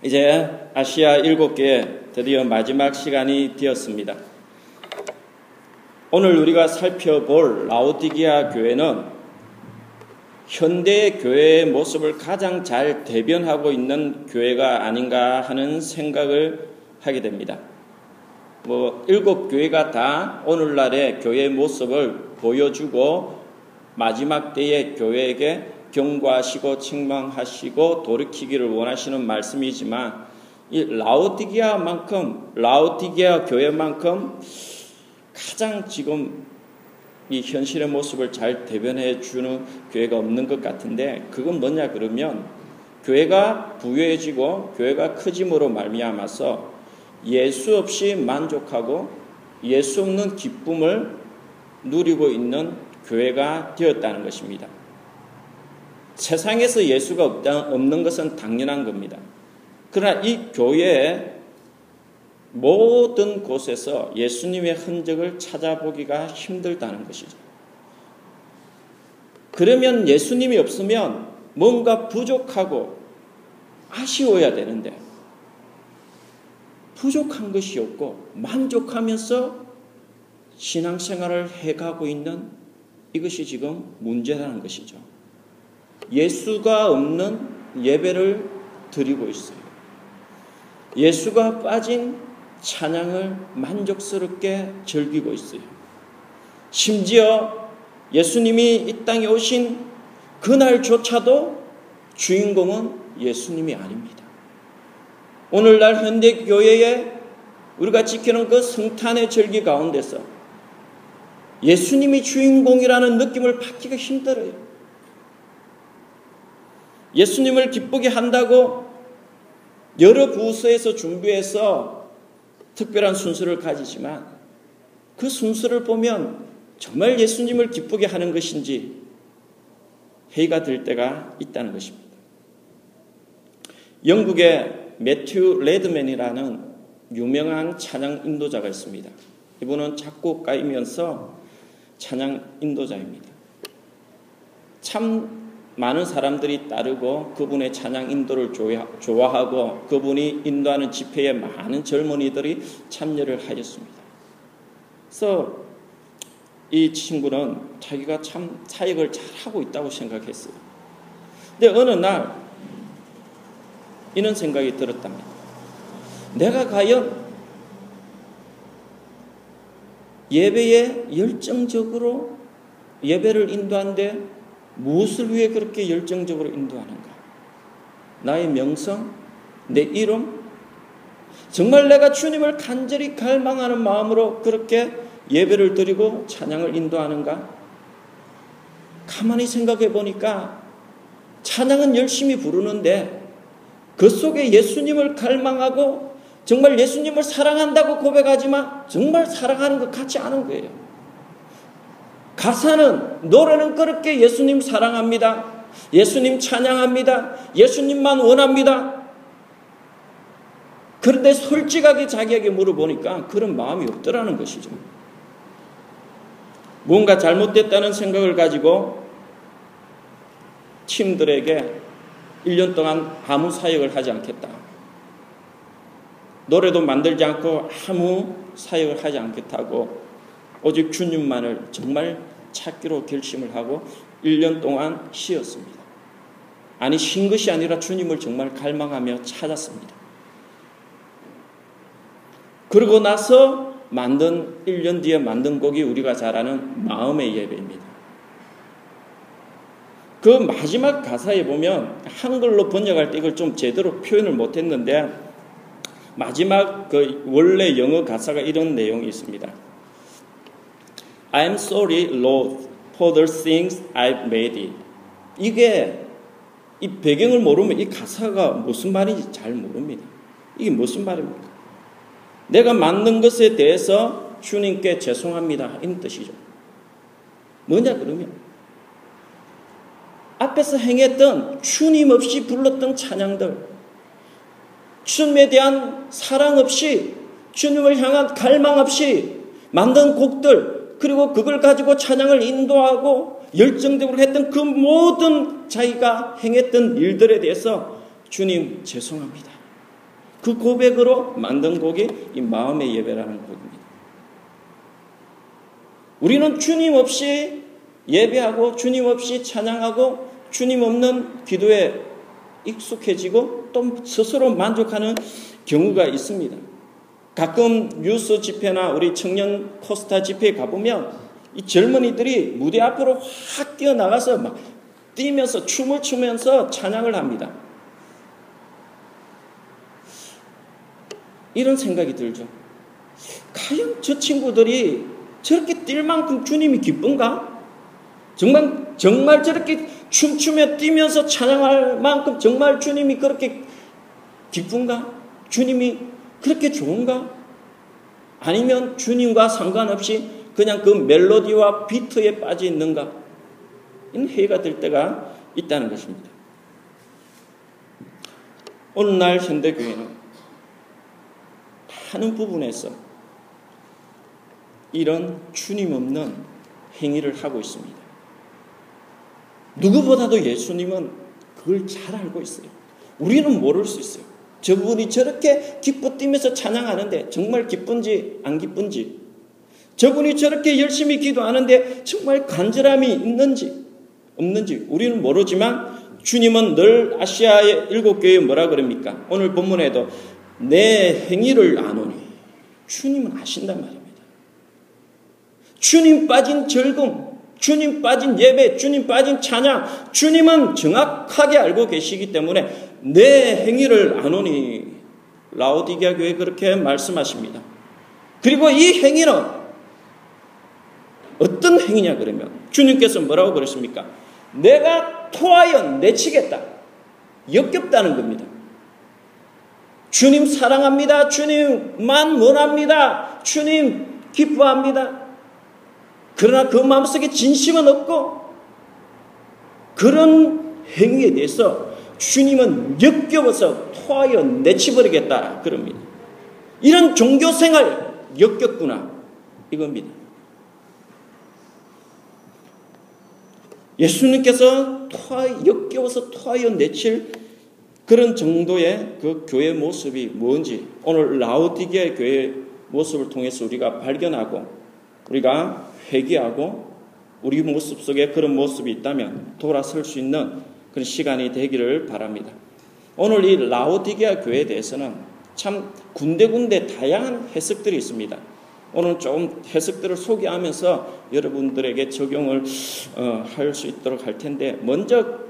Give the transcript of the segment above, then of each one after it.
이제 아시아 일곱 개 드디어 마지막 시간이 되었습니다. 오늘 우리가 살펴볼 라오디기아 교회는 현대 교회의 모습을 가장 잘 대변하고 있는 교회가 아닌가 하는 생각을 하게 됩니다. 뭐 일곱 교회가 다 오늘날의 교회의 모습을 보여주고 마지막 때의 교회에게 경고하시고 책망하시고 돌이키기를 원하시는 말씀이지만 이 라오디게아만큼 라오디게아 교회만큼 가장 지금 이 현실의 모습을 잘 대변해 주는 교회가 없는 것 같은데 그건 뭐냐 그러면 교회가 부유해지고 교회가 크짐으로 말미암아서 예수 없이 만족하고 예수 없는 기쁨을 누리고 있는 교회가 되었다는 것입니다. 세상에서 예수가 없다, 없는 것은 당연한 겁니다. 그러나 이 교회의 모든 곳에서 예수님의 흔적을 찾아보기가 힘들다는 것이죠. 그러면 예수님이 없으면 뭔가 부족하고 아쉬워야 되는데 부족한 것이 없고 만족하면서 신앙생활을 해가고 있는 이것이 지금 문제라는 것이죠. 예수가 없는 예배를 드리고 있어요. 예수가 빠진 찬양을 만족스럽게 즐기고 있어요. 심지어 예수님이 이 땅에 오신 그날조차도 주인공은 예수님이 아닙니다. 오늘날 현대 교회에 우리가 지키는 그 성탄의 절기 가운데서 예수님이 주인공이라는 느낌을 받기가 힘들어요. 예수님을 기쁘게 한다고 여러 부서에서 준비해서 특별한 순서를 가지지만 그 순서를 보면 정말 예수님을 기쁘게 하는 것인지 회의가 될 때가 있다는 것입니다. 영국의 매튜 레드맨이라는 유명한 찬양 인도자가 있습니다. 이분은 작곡가이면서 찬양 인도자입니다. 참 많은 사람들이 따르고 그분의 찬양 인도를 좋아하고 그분이 인도하는 집회에 많은 젊은이들이 참여를 하였습니다. 그래서 이 친구는 자기가 참 사역을 잘하고 있다고 생각했어요. 근데 어느 날 이런 생각이 들었답니다. 내가 과연 예배에 열정적으로 예배를 인도한데 무엇을 위해 그렇게 열정적으로 인도하는가? 나의 명성, 내 이름, 정말 내가 주님을 간절히 갈망하는 마음으로 그렇게 예배를 드리고 찬양을 인도하는가? 가만히 생각해 보니까 찬양은 열심히 부르는데 그 속에 예수님을 갈망하고 정말 예수님을 사랑한다고 고백하지만 정말 사랑하는 것 같지 않은 거예요. 가사는 노래는 그렇게 예수님 사랑합니다. 예수님 찬양합니다. 예수님만 원합니다. 그런데 솔직하게 자기에게 물어보니까 그런 마음이 없더라는 것이죠. 뭔가 잘못됐다는 생각을 가지고 팀들에게 1년 동안 아무 사역을 하지 않겠다. 노래도 만들지 않고 아무 사역을 하지 않겠다고 오직 주님만을 정말 찾기로 결심을 하고 1년 동안 쉬었습니다. 아니, 쉰 것이 아니라 주님을 정말 갈망하며 찾았습니다. 그러고 나서 만든 1년 뒤에 만든 곡이 우리가 잘 아는 마음의 예배입니다. 그 마지막 가사에 보면 한글로 번역할 때 이걸 좀 제대로 표현을 못했는데 마지막 그 원래 영어 가사가 이런 내용이 있습니다. I'm sorry, Lord, for the things I've made. 이게 이 배경을 모르면 이 가사가 무슨 말인지 잘 모릅니다. 이게 무슨 말입니까? 내가 만든 것에 대해서 주님께 죄송합니다. 이런 뜻이죠. 뭐냐 그러면 앞에서 행했던 주님 없이 불렀던 찬양들 주님에 대한 사랑 없이 주님을 향한 갈망 없이 만든 곡들 그리고 그걸 가지고 찬양을 인도하고 열정적으로 했던 그 모든 자기가 행했던 일들에 대해서 주님 죄송합니다. 그 고백으로 만든 곡이 이 마음의 예배라는 곡입니다. 우리는 주님 없이 예배하고 주님 없이 찬양하고 주님 없는 기도에 익숙해지고 또 스스로 만족하는 경우가 있습니다. 가끔 뉴스 집회나 우리 청년 코스타 집회에 가보면 이 젊은이들이 무대 앞으로 확 뛰어나가서 막 뛰면서 춤을 추면서 찬양을 합니다. 이런 생각이 들죠. 과연 저 친구들이 저렇게 뛸 만큼 주님이 기쁜가? 정말, 정말 저렇게 춤추며 뛰면서 찬양할 만큼 정말 주님이 그렇게 기쁜가? 주님이 그렇게 좋은가? 아니면 주님과 상관없이 그냥 그 멜로디와 비트에 빠져 있는가? 이런 회의가 될 때가 있다는 것입니다. 오늘날 현대교회는 많은 부분에서 이런 주님 없는 행위를 하고 있습니다. 누구보다도 예수님은 그걸 잘 알고 있어요. 우리는 모를 수 있어요. 저분이 저렇게 기뻐 뛰면서 찬양하는데 정말 기쁜지 안 기쁜지 저분이 저렇게 열심히 기도하는데 정말 간절함이 있는지 없는지 우리는 모르지만 주님은 늘 아시아의 일곱 교회에 뭐라 그럽니까? 오늘 본문에도 내 행위를 아노니 주님은 아신단 말입니다. 주님 빠진 즐거움, 주님 빠진 예배, 주님 빠진 찬양, 주님은 정확하게 알고 계시기 때문에 내 행위를 아노니 라오디게아 교회 그렇게 말씀하십니다. 그리고 이 행위는 어떤 행위냐 그러면 주님께서 뭐라고 그러십니까? 내가 토하여 내치겠다. 역겹다는 겁니다. 주님 사랑합니다. 주님만 원합니다. 주님 기뻐합니다. 그러나 그 마음속에 진심은 없고 그런 행위에 대해서 주님은 역겨워서 토하여 내치버리겠다 그럽니다. 이런 종교 생활 역겹구나 이겁니다. 예수님께서 토하, 역겨워서 토하여 내칠 그런 정도의 그 교회 모습이 뭔지 오늘 라우디게 교회 모습을 통해서 우리가 발견하고 우리가 회개하고 우리 모습 속에 그런 모습이 있다면 돌아설 수 있는 그런 시간이 되기를 바랍니다. 오늘 이 라오디게아 교회에 대해서는 참 군데군데 다양한 해석들이 있습니다. 오늘 조금 해석들을 소개하면서 여러분들에게 적용을 어, 할 수 있도록 할 텐데 먼저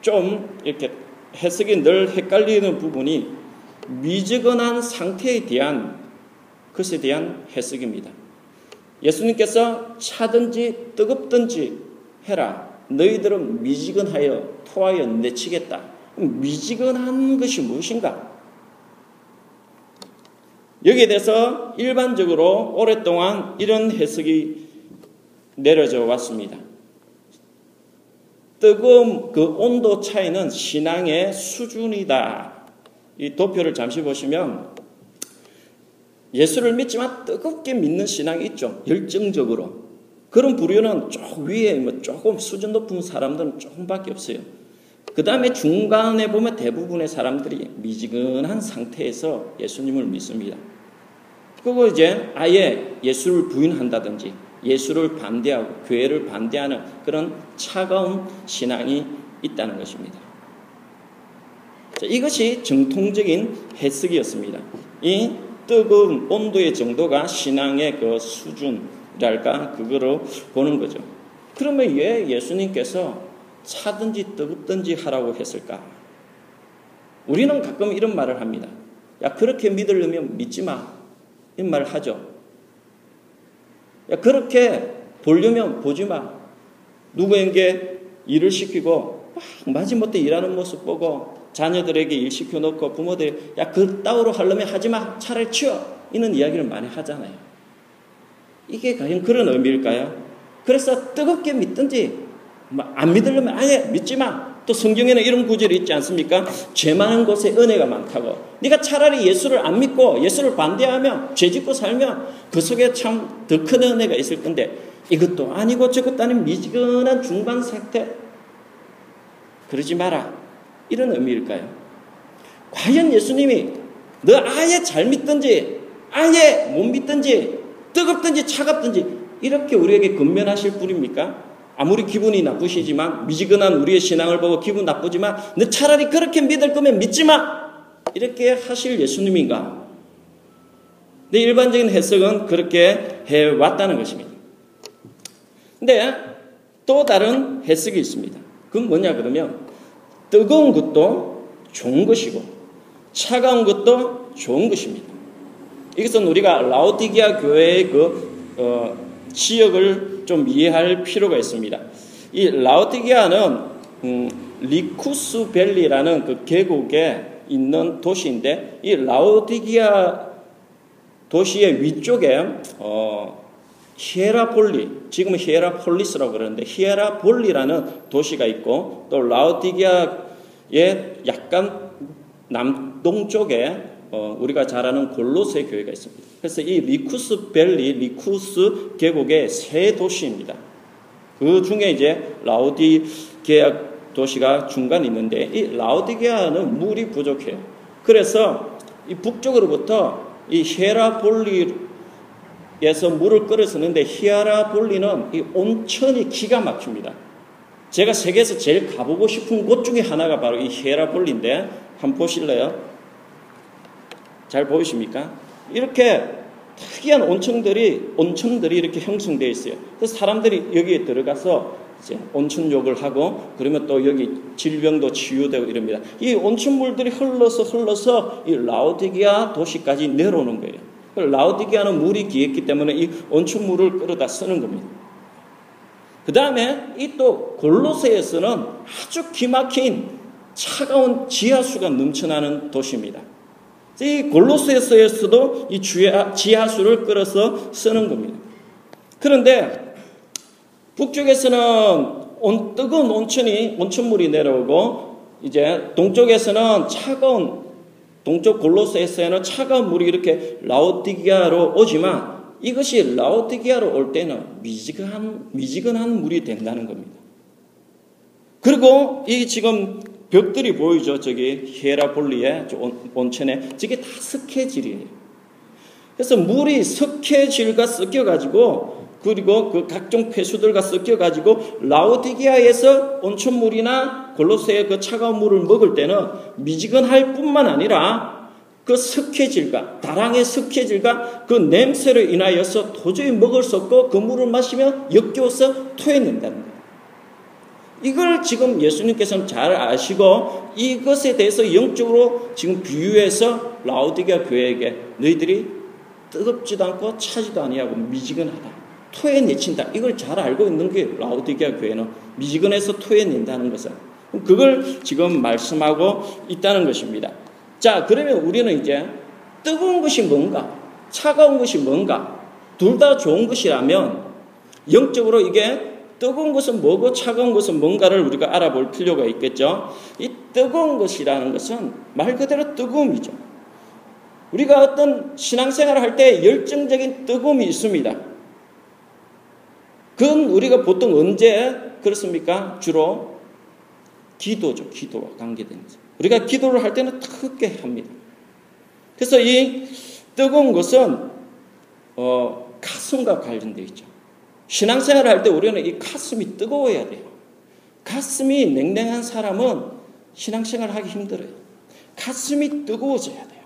좀 이렇게 해석이 늘 헷갈리는 부분이 미지근한 상태에 대한 것에 대한 해석입니다. 예수님께서 차든지 뜨겁든지 해라. 너희들은 미지근하여 토하여 내치겠다. 미지근한 것이 무엇인가? 여기에 대해서 일반적으로 오랫동안 이런 해석이 내려져 왔습니다. 뜨거움 그 온도 차이는 신앙의 수준이다. 이 도표를 잠시 보시면 예수를 믿지만 뜨겁게 믿는 신앙이 있죠. 열정적으로. 그런 부류는 쪽 위에 뭐 조금 수준 높은 사람들은 조금밖에 없어요. 그 다음에 중간에 보면 대부분의 사람들이 미지근한 상태에서 예수님을 믿습니다. 그리고 이제 아예 예수를 부인한다든지 예수를 반대하고 교회를 반대하는 그런 차가운 신앙이 있다는 것입니다. 자, 이것이 정통적인 해석이었습니다. 이 뜨거운 온도의 정도가 신앙의 그 수준이 랄까 그거로 보는 거죠. 그러면 왜 예수님께서 차든지 뜨겁든지 하라고 했을까? 우리는 가끔 이런 말을 합니다. 야 그렇게 믿으려면 믿지 마. 이 말을 하죠. 야 그렇게 보려면 보지 마. 누구에게 일을 시키고 마지못해 일하는 모습 보고 자녀들에게 일 시켜놓고 부모들이 야 그 따위로 하려면 하지 마 차라리 치워 이런 이야기를 많이 하잖아요. 이게 과연 그런 의미일까요? 그래서 뜨겁게 믿든지 뭐 안 믿으려면 아예 믿지 마. 또 성경에는 이런 구절이 있지 않습니까? 죄 많은 곳에 은혜가 많다고. 네가 차라리 예수를 안 믿고 예수를 반대하면 죄 짓고 살면 그 속에 참 더 큰 은혜가 있을 건데 이것도 아니고 저것도 아닌 미지근한 중간 상태. 그러지 마라. 이런 의미일까요? 과연 예수님이 너 아예 잘 믿든지 아예 못 믿든지 뜨겁든지 차갑든지 이렇게 우리에게 근면하실 분입니까? 아무리 기분이 나쁘시지만 미지근한 우리의 신앙을 보고 기분 나쁘지만 너 차라리 그렇게 믿을 거면 믿지 마 이렇게 하실 예수님인가? 근데 일반적인 해석은 그렇게 해 왔다는 것입니다. 근데 또 다른 해석이 있습니다. 그건 뭐냐 그러면 뜨거운 것도 좋은 것이고 차가운 것도 좋은 것입니다. 이것은 우리가 라오디기아 교회의 그 어, 지역을 좀 이해할 필요가 있습니다. 이 라오디기아는 음, 리쿠스 밸리라는 그 계곡에 있는 도시인데 이 라오디기아 도시의 위쪽에 어, 히에라폴리, 지금 히에라폴리스라고 그러는데 히에라폴리라는 도시가 있고 또 라오디기아의 약간 남동쪽에 어, 우리가 잘 아는 골로세 교회가 있습니다. 그래서 이 리쿠스 valley, 리쿠스 계곡의 세 도시입니다. 그 중에 이제 라오디게아 도시가 중간에 있는데 이 라오디게아는 물이 부족해요. 그래서 이 북쪽으로부터 이 히에라폴리에서 물을 끌어 쓰는데 히에라폴리는 이 온천이 기가 막힙니다. 제가 세계에서 제일 가보고 싶은 곳 중에 하나가 바로 이 히에라폴리인데 한번 보실래요? 잘 보이십니까? 이렇게 특이한 온천들이 온천들이 이렇게 형성되어 있어요. 그래서 사람들이 여기에 들어가서 이제 온천욕을 하고 그러면 또 여기 질병도 치유되고 이럽니다. 이 온천물들이 흘러서 흘러서 이 라오디기아 도시까지 내려오는 거예요. 라오디기아는 물이 귀했기 때문에 이 온천물을 끌어다 쓰는 겁니다. 그 다음에 이 또 골로새에서는 아주 기막힌 차가운 지하수가 넘쳐나는 도시입니다. 이 골로새서에서도 이 지하수를 끌어서 쓰는 겁니다. 그런데 북쪽에서는 온, 뜨거운 온천이 온천물이 내려오고 이제 동쪽에서는 차가운 동쪽 골로새에서는 차가운 물이 이렇게 라오디기아로 오지만 이것이 라오디기아로 올 때는 미지근한 미지근한 물이 된다는 겁니다. 그리고 이 지금 벽들이 보이죠. 저기 히에라폴리의 온천에 저게 다 석회질이에요. 그래서 물이 석회질과 섞여가지고 그리고 그 각종 폐수들과 섞여가지고 라오디기아에서 온천물이나 골로새의 그 차가운 물을 먹을 때는 미지근할 뿐만 아니라 그 석회질과 다랑의 석회질과 그 냄새로 인하여서 도저히 먹을 수 없고 그 물을 마시면 역겨워서 토해낸다는 거예요. 이걸 지금 예수님께서는 잘 아시고 이것에 대해서 영적으로 지금 비유해서 라우디게아 교회에게 너희들이 뜨겁지도 않고 차지도 아니하고 미지근하다. 토해내친다. 이걸 잘 알고 있는 게 라우디게아 교회는 미지근해서 토해낸다는 것은 그걸 지금 말씀하고 있다는 것입니다. 자, 그러면 우리는 이제 뜨거운 것이 뭔가, 차가운 것이 뭔가, 둘 다 좋은 것이라면 영적으로 이게 뜨거운 것은 뭐고 차가운 것은 뭔가를 우리가 알아볼 필요가 있겠죠. 이 뜨거운 것이라는 것은 말 그대로 뜨거움이죠. 우리가 어떤 신앙생활을 할 때 열정적인 뜨거움이 있습니다. 그건 우리가 보통 언제 그렇습니까? 주로 기도죠. 기도와 관계된 것. 우리가 기도를 할 때는 크게 합니다. 그래서 이 뜨거운 것은 어, 가슴과 관련되어 있죠. 신앙생활을 할때 우리는 이 가슴이 뜨거워야 돼요. 가슴이 냉랭한 사람은 신앙생활을 하기 힘들어요. 가슴이 뜨거워져야 돼요.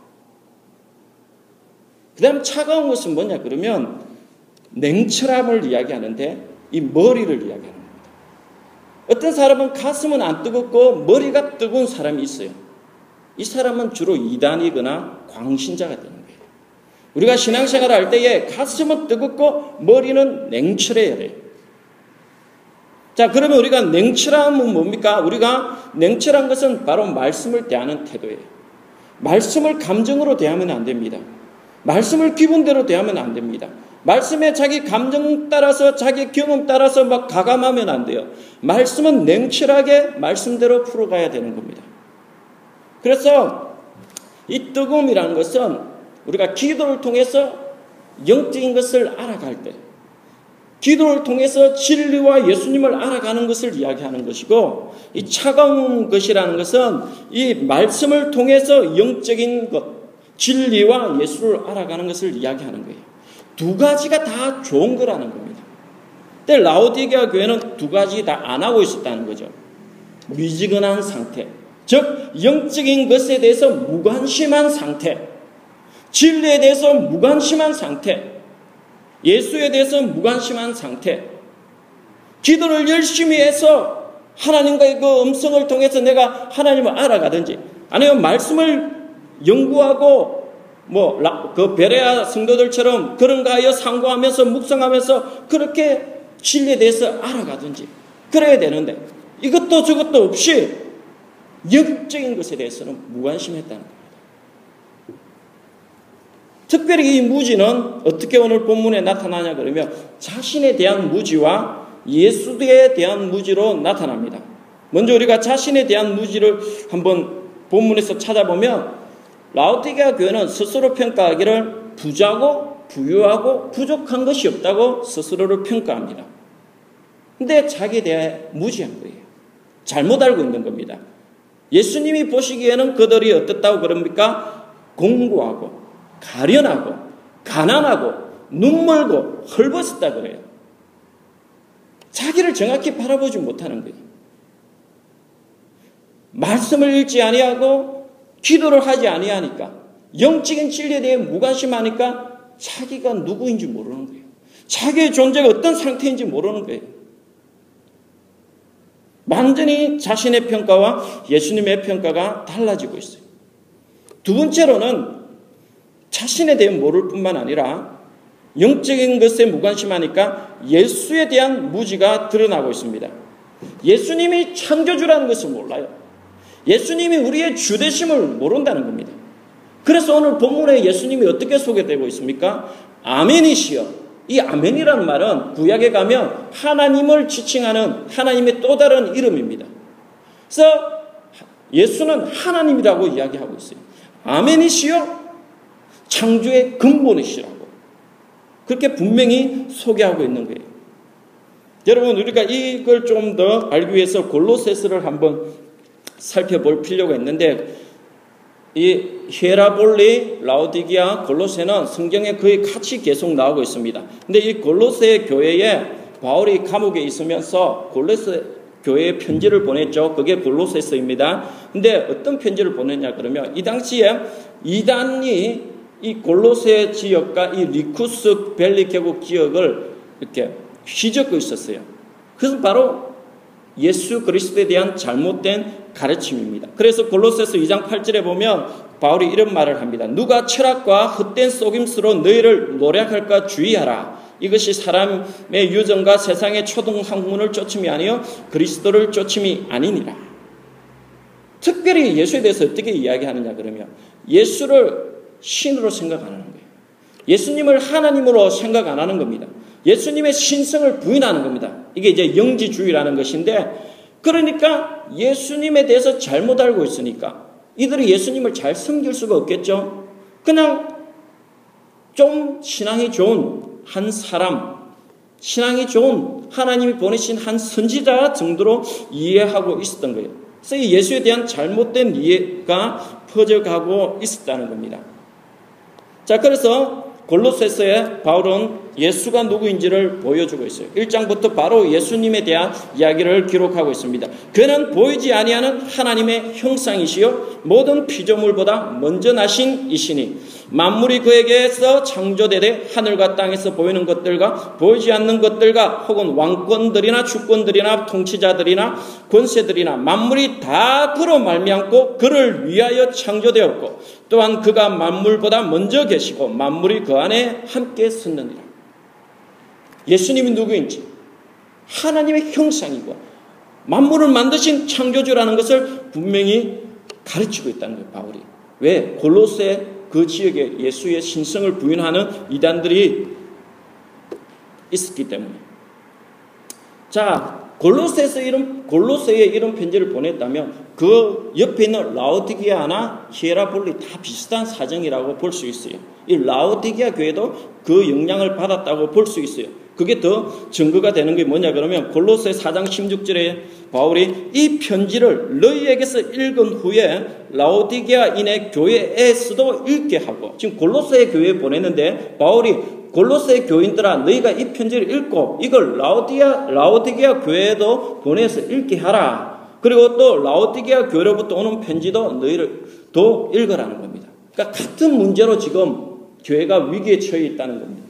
그 다음 차가운 것은 뭐냐 그러면 냉철함을 이야기하는데 이 머리를 이야기하는 겁니다. 어떤 사람은 가슴은 안 뜨겁고 머리가 뜨거운 사람이 있어요. 이 사람은 주로 이단이거나 광신자가 되는 거예요. 우리가 신앙생활을 할 때에 가슴은 뜨겁고 머리는 냉철해야 돼요. 자, 그러면 우리가 냉철함은 뭡니까? 우리가 냉철한 것은 바로 말씀을 대하는 태도예요. 말씀을 감정으로 대하면 안 됩니다. 말씀을 기분대로 대하면 안 됩니다. 말씀에 자기 감정 따라서 자기 경험 따라서 막 가감하면 안 돼요. 말씀은 냉철하게 말씀대로 풀어가야 되는 겁니다. 그래서 이 뜨거움이라는 것은 우리가 기도를 통해서 영적인 것을 알아갈 때 기도를 통해서 진리와 예수님을 알아가는 것을 이야기하는 것이고 이 차가운 것이라는 것은 이 말씀을 통해서 영적인 것, 진리와 예수를 알아가는 것을 이야기하는 거예요. 두 가지가 다 좋은 거라는 겁니다. 근데 라오디게아 교회는 두 가지 다 안 하고 있었다는 거죠. 미지근한 상태. 즉, 영적인 것에 대해서 무관심한 상태. 진리에 대해서 무관심한 상태. 예수에 대해서 무관심한 상태. 기도를 열심히 해서 하나님과의 그 음성을 통해서 내가 하나님을 알아가든지 아니면 말씀을 연구하고 뭐 그 베레아 성도들처럼 그런가 하여 상고하면서 묵상하면서 그렇게 진리에 대해서 알아가든지 그래야 되는데 이것도 저것도 없이 영적인 것에 대해서는 무관심했다는 겁니다. 특별히 이 무지는 어떻게 오늘 본문에 나타나냐 그러면 자신에 대한 무지와 예수에 대한 무지로 나타납니다. 먼저 우리가 자신에 대한 무지를 한번 본문에서 찾아보면 라우디게아 교회는 스스로 평가하기를 부자고 부유하고 부족한 것이 없다고 스스로를 평가합니다. 근데 자기에 대해 무지한 거예요. 잘못 알고 있는 겁니다. 예수님이 보시기에는 그들이 어떻다고 그럽니까? 공고하고 가련하고 가난하고 눈멀고 헐벗었다 그래요. 자기를 정확히 바라보지 못하는 거예요. 말씀을 읽지 아니하고 기도를 하지 아니하니까 영적인 진리에 대해 무관심하니까 자기가 누구인지 모르는 거예요. 자기의 존재가 어떤 상태인지 모르는 거예요. 완전히 자신의 평가와 예수님의 평가가 달라지고 있어요. 두 번째로는 자신에 대해 모를 뿐만 아니라 영적인 것에 무관심하니까 예수에 대한 무지가 드러나고 있습니다. 예수님이 창조주라는 것을 몰라요. 예수님이 우리의 주되심을 모른다는 겁니다. 그래서 오늘 본문에 예수님이 어떻게 소개되고 있습니까? 아멘이시여. 이 아멘이라는 말은 구약에 가면 하나님을 지칭하는 하나님의 또 다른 이름입니다. 그래서 예수는 하나님이라고 이야기하고 있어요. 아멘이시여 창조의 근본이시라고. 그렇게 분명히 소개하고 있는 거예요. 여러분, 우리가 이걸 좀 더 알기 위해서 골로세스를 한번 살펴볼 필요가 있는데, 이 히에라볼리, 라우디기아, 골로세는 성경에 거의 같이 계속 나오고 있습니다. 근데 이 골로세 교회에 바울이 감옥에 있으면서 골로세 교회에 편지를 보냈죠. 그게 골로세서입니다. 근데 어떤 편지를 보냈냐 그러면 이 당시에 이단이 이 골로세 지역과 이 리쿠스 벨리 계곡 지역을 이렇게 휘젓고 있었어요. 그것은 바로 예수 그리스도에 대한 잘못된 가르침입니다. 그래서 골로새서 2장 8절에 보면 바울이 이런 말을 합니다. 누가 철학과 헛된 속임수로 너희를 노력할까 주의하라. 이것이 사람의 유전과 세상의 초등 학문을 쫓음이 아니요 그리스도를 쫓음이 아니니라. 특별히 예수에 대해서 어떻게 이야기하느냐 그러면 예수를 신으로 생각 안 하는 거예요. 예수님을 하나님으로 생각 안 하는 겁니다. 예수님의 신성을 부인하는 겁니다. 이게 이제 영지주의라는 것인데 그러니까 예수님에 대해서 잘못 알고 있으니까 이들이 예수님을 잘 섬길 수가 없겠죠. 그냥 좀 신앙이 좋은 한 사람, 신앙이 좋은 하나님이 보내신 한 선지자 정도로 이해하고 있었던 거예요. 그래서 예수에 대한 잘못된 이해가 퍼져가고 있었다는 겁니다. 자, 그래서 골로새서에 바울은 예수가 누구인지를 보여주고 있어요. 1장부터 바로 예수님에 대한 이야기를 기록하고 있습니다. 그는 보이지 아니하는 하나님의 형상이시요 모든 피조물보다 먼저 나신 이시니 만물이 그에게서 창조되되 하늘과 땅에서 보이는 것들과 보이지 않는 것들과 혹은 왕권들이나 주권들이나 통치자들이나 권세들이나 만물이 다 그로 말미암고 그를 위하여 창조되었고 또한 그가 만물보다 먼저 계시고 만물이 그 안에 함께 섰느니라. 예수님이 누구인지 하나님의 형상이고 만물을 만드신 창조주라는 것을 분명히 가르치고 있다는 거예요, 바울이. 왜? 골로새 그 지역에 예수의 신성을 부인하는 이단들이 있었기 때문에. 자, 골로새에서 이런 골로새에 이런 편지를 보냈다면 그 옆에 있는 라오디기아나 히에라볼리 다 비슷한 사정이라고 볼 수 있어요. 이 라오디기아 교회도 그 영향을 받았다고 볼 수 있어요. 그게 더 증거가 되는 게 뭐냐 그러면 골로새 4장 16절에 바울이 이 편지를 너희에게서 읽은 후에 라오디게아인의 교회에서도 읽게 하고 지금 골로새 교회에 보냈는데 바울이 골로새 교인들아 너희가 이 편지를 읽고 이걸 라오디아 라오디게아 교회에도 보내서 읽게 하라. 그리고 또 라오디게아 교회로부터 오는 편지도 너희를 도 읽으라는 겁니다. 그러니까 같은 문제로 지금 교회가 위기에 처해 있다는 겁니다.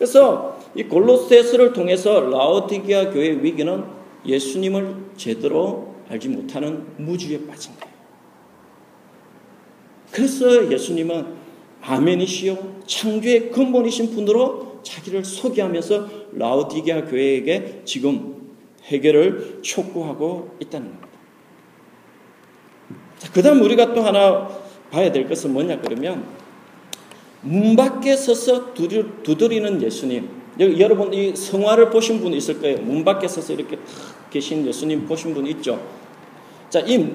그래서 이 골로새서를 통해서 라오디게아 교회의 위기는 예수님을 제대로 알지 못하는 무주에 빠진 거예요. 그래서 예수님은 아멘이시요 창조의 근본이신 분으로 자기를 소개하면서 라오디게아 교회에게 지금 해결을 촉구하고 있다는 겁니다. 자, 그다음 우리가 또 하나 봐야 될 것은 뭐냐 그러면 문 밖에 서서 두드리는 예수님. 여러분 이 성화를 보신 분 있을 거예요. 문 밖에 서서 이렇게 탁 계신 예수님 보신 분 있죠. 자, 이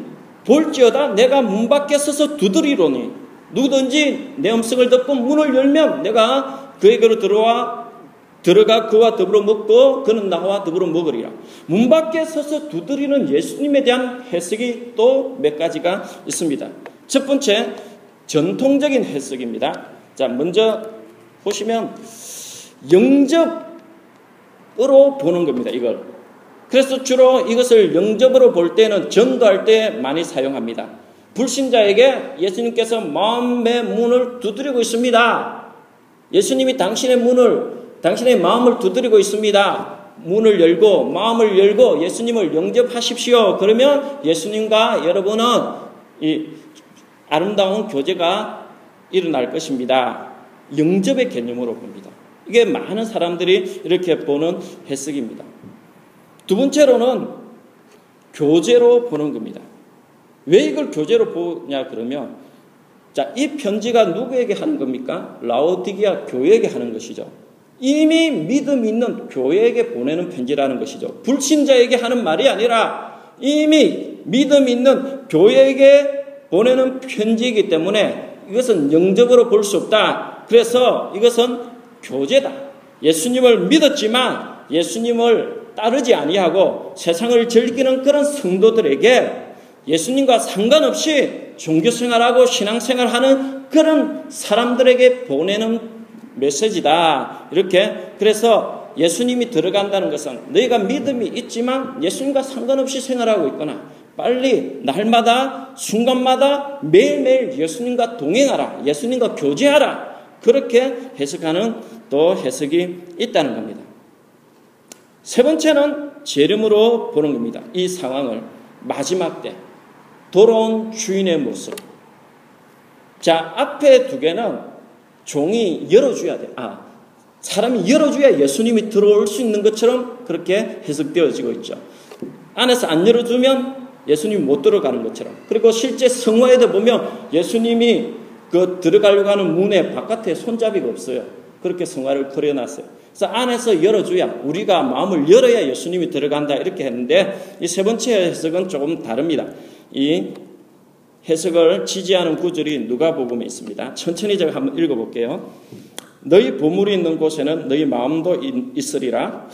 볼지어다 내가 문 밖에 서서 두드리로니 누구든지 내 음성을 듣고 문을 열면 내가 그에게로 들어와 들어가 그와 더불어 먹고 그는 나와 더불어 먹으리라. 문 밖에 서서 두드리는 예수님에 대한 해석이 또 몇 가지가 있습니다. 첫 번째 전통적인 해석입니다. 자, 먼저 보시면 영접으로 보는 겁니다. 이걸. 그래서 주로 이것을 영접으로 볼 때는 전도할 때 많이 사용합니다. 불신자에게 예수님께서 마음의 문을 두드리고 있습니다. 예수님이 당신의 문을, 당신의 마음을 두드리고 있습니다. 문을 열고, 마음을 열고 예수님을 영접하십시오. 그러면 예수님과 여러분은 이 아름다운 교제가 일어날 것입니다. 영접의 개념으로 봅니다. 이게 많은 사람들이 이렇게 보는 해석입니다. 두 번째로는 교제로 보는 겁니다. 왜 이걸 교제로 보냐 그러면 자, 이 편지가 누구에게 하는 겁니까? 라오디기아 교회에게 하는 것이죠. 이미 믿음 있는 교회에게 보내는 편지라는 것이죠. 불신자에게 하는 말이 아니라 이미 믿음 있는 교회에게 보내는 편지이기 때문에 이것은 영적으로 볼 수 없다. 그래서 이것은 교제다. 예수님을 믿었지만 예수님을 따르지 아니하고 세상을 즐기는 그런 성도들에게 예수님과 상관없이 종교 생활하고 신앙 생활하는 그런 사람들에게 보내는 메시지다. 이렇게 그래서 예수님이 들어간다는 것은 너희가 믿음이 있지만 예수님과 상관없이 생활하고 있거나 빨리 날마다 순간마다 매일매일 예수님과 동행하라. 예수님과 교제하라. 그렇게 해석하는 또 해석이 있다는 겁니다. 세 번째는 재림으로 보는 겁니다. 이 상황을 마지막 때 돌아온 주인의 모습. 자, 앞에 두 개는 종이 열어줘야 돼. 아, 사람이 열어줘야 예수님이 들어올 수 있는 것처럼 그렇게 해석되어지고 있죠. 안에서 안 열어주면 예수님이 못 들어가는 것처럼. 그리고 실제 성화에도 보면 예수님이 그 들어가려고 하는 문에 바깥에 손잡이가 없어요. 그렇게 성화를 그려놨어요. 그래서 안에서 열어줘야 우리가 마음을 열어야 예수님이 들어간다 이렇게 했는데 이 세 번째 해석은 조금 다릅니다. 이 해석을 지지하는 구절이 누가복음에 있습니다. 천천히 제가 한번 읽어볼게요. 너희 보물이 있는 곳에는 너희 마음도 있으리라.